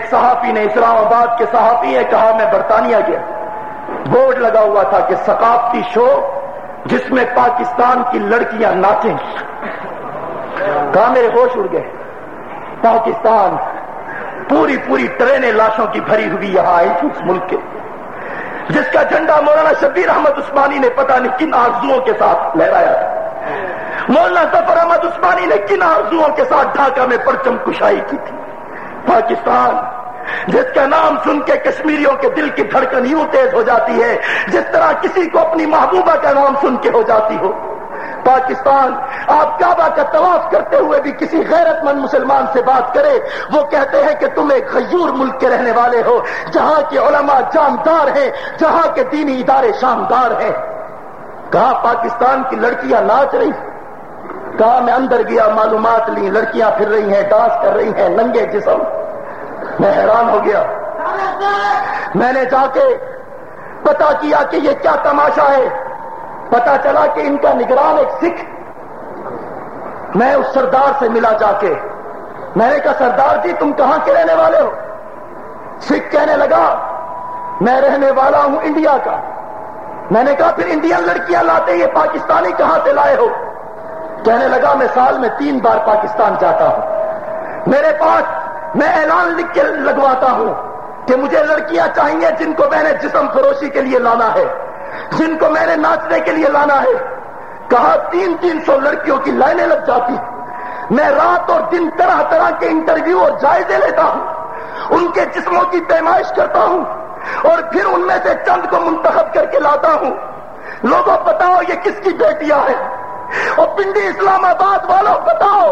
ایک صحافی نے اسلام آباد کے صحافی نے کہا میں برطانیہ گیا۔ بورڈ لگا ہوا تھا کہ ثقافتی شو جس میں پاکستان کی لڑکیاں ناچیں۔ کہا میرے ہوش اڑ گئے۔ پاکستان، پوری پوری ٹرینیں لاشوں کی بھری ہوئی یہاں آئی تھی اس ملک کے۔ جس کا جھنڈا مولانا شبیر احمد عثمانی نے پتہ نہیں کن آرزوؤں کے ساتھ لہرایا تھا۔ مولانا سفر احمد عثمانی نے کن آرزوؤں کے ساتھ ڈھاکہ میں پرچم کشائی کی تھی۔ پاکستان، جس کا نام سن کے کشمیریوں کے دل کی دھڑکن یوں تیز ہو جاتی ہے، جس طرح کسی کو اپنی محبوبہ کا نام سن کے ہو جاتی ہو۔ پاکستان، آپ کعبہ کا طواف کرتے ہوئے بھی کسی غیرت مند مسلمان سے بات کرے، وہ کہتے ہیں کہ تم ایک غیور ملک کے رہنے والے ہو، جہاں کے علماء جاندار ہیں، جہاں کے دینی ادارے شاندار ہیں۔ کہا پاکستان کی لڑکیاں ناچ رہی۔ کہا میں اندر گیا، معلومات لی، لڑکیاں پھر رہی ہیں، ڈانس کر رہی ہیں، ننگے جسم۔ میں حیران ہو گیا۔ میں نے جا کے پتا کیا کہ یہ کیا تماشا ہے۔ پتا چلا کہ ان کا نگران ایک سکھ۔ میں اس سردار سے ملا جا کے۔ میں نے کہا، سردار جی تم کہاں کے رہنے والے ہو؟ سکھ کہنے لگا، میں رہنے والا ہوں انڈیا کا۔ میں نے کہا، پھر انڈین لڑکیاں لاتے، یہ پاکستانی کہاں سے لائے ہو؟ کہنے لگا، میں سال میں تین بار پاکستان جاتا ہوں۔ میرے پاس میں اعلان لکھ کے لگواتا ہوں کہ مجھے لڑکیاں چاہیے جن کو میں نے جسم فروشی کے لیے لانا ہے، جن کو میں نے ناچنے کے لیے لانا ہے۔ کہا، تین تین سو لڑکیوں کی لائنیں لگ جاتی۔ میں رات اور دن طرح طرح کے انٹرویو اور جائزے لیتا ہوں۔ ان کے جسموں کی پیمائش کرتا ہوں اور پھر ان میں سے چند کو منتخب کر کے لاتا ہوں۔ لوگوں بتاؤ یہ کس کی بیٹیاں ہیں؟ اور پنڈی اسلام آباد والوں بتاؤ۔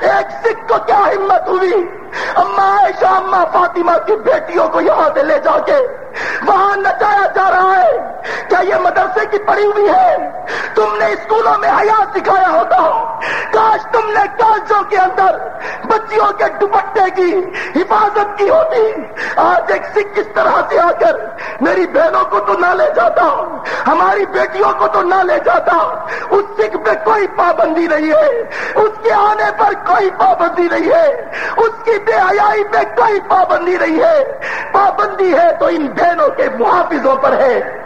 ایک سکھ کو کیا ہمت ہوئی؟ اما عائشہ، اما فاطمہ کی بیٹیوں کو یہاں سے لے جا کے۔ وہاں نچایا جا رہا ہے۔ کیا یہ مدرسے کی پڑی ہوئی ہے؟ تم نے اسکولوں میں حیات سکھایا ہوتا۔ کاش تم نے کالجوں کے اندر بچیوں کے دوپٹے کی حفاظت کی ہوتی۔ آج ایک سکھ کس طرح سے آ کر میری بہنوں کو تو نہ لے جاتا، ہماری بیٹیوں کو تو نہ لے جاتا۔ اس سکھ پہ کوئی پابندی نہیں ہے، اس کے آنے پر کوئی پابندی نہیں ہے، اس کی بے حیائی پہ کوئی پابندی نہیں ہے۔ پابندی ہے تو ان بہنوں کے محافظوں پر ہے۔